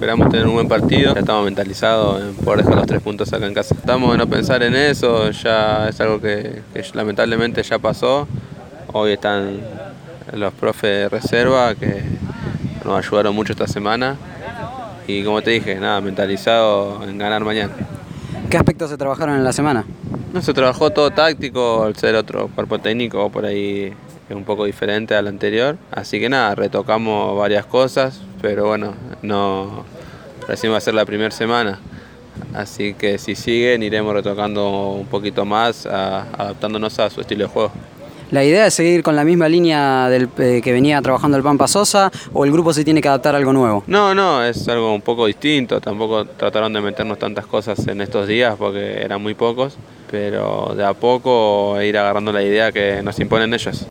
Esperamos tener un buen partido, ya estamos mentalizados en poder dejar los tres puntos acá en casa. Estamos en no pensar en eso, ya es algo que, que lamentablemente ya pasó. Hoy están los profes de reserva que nos ayudaron mucho esta semana y como te dije, nada, mentalizado en ganar mañana. ¿Qué aspectos se trabajaron en la semana? No se trabajó todo táctico, al ser otro cuerpo técnico por ahí es un poco diferente al anterior. Así que nada, retocamos varias cosas, pero bueno, no recién va a ser la primera semana. Así que si siguen iremos retocando un poquito más, a- adaptándonos a su estilo de juego. ¿La idea es seguir con la misma línea del, eh, que venía trabajando el Pampa Sosa o el grupo se tiene que adaptar a algo nuevo? No, no, es algo un poco distinto. Tampoco trataron de meternos tantas cosas en estos días porque eran muy pocos. Pero de a poco ir agarrando la idea que nos imponen ellos.